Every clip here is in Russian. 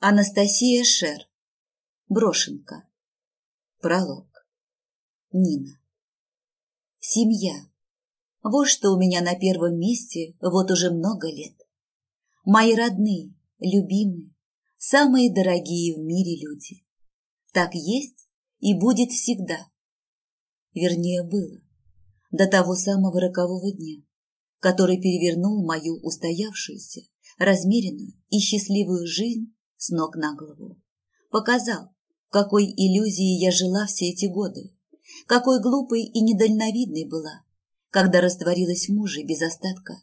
Анастасия Шер. Брошенка. Пролог. Нина. Семья. Вот что у меня на первом месте вот уже много лет. Мои родные, любимые, самые дорогие в мире люди. Так есть и будет всегда. Вернее, было. До того самого рокового дня, который перевернул мою устоявшуюся, размеренную и счастливую жизнь с ног на голову. Показал, какой иллюзии я жила все эти годы, какой глупой и недальновидной была, когда растворилась в муже без остатка,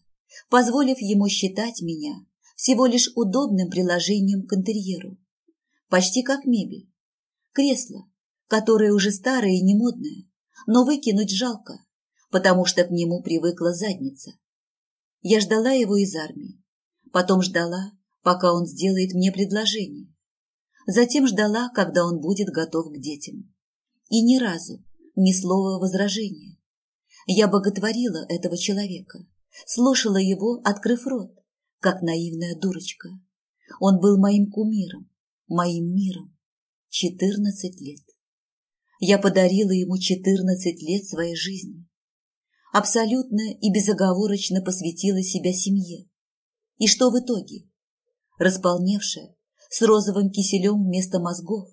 позволив ему считать меня всего лишь удобным приложением к интерьеру. Почти как мебель. Кресло, которое уже старое и немодное, но выкинуть жалко, потому что к нему привыкла задница. Я ждала его из армии, потом ждала, пока он сделает мне предложение. Затем ждала, когда он будет готов к детям. И ни разу, ни слова возражения. Я боготворила этого человека, слушала его, открыв рот, как наивная дурочка. Он был моим кумиром, моим миром. Четырнадцать лет. Я подарила ему четырнадцать лет своей жизни. Абсолютно и безоговорочно посвятила себя семье. И что в итоге? Располневшая, с розовым киселем вместо мозгов,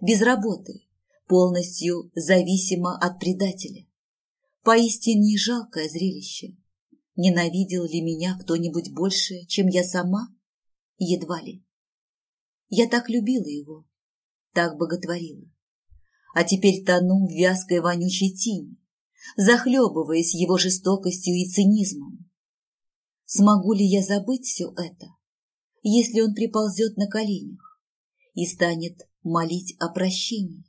без работы, полностью зависима от предателя. Поистине жалкое зрелище. Ненавидел ли меня кто-нибудь больше, чем я сама? Едва ли. Я так любила его, так боготворила. А теперь тону в вязкой вонючей тени, захлебываясь его жестокостью и цинизмом. Смогу ли я забыть все это? Если он приползет на коленях и станет молить о прощении.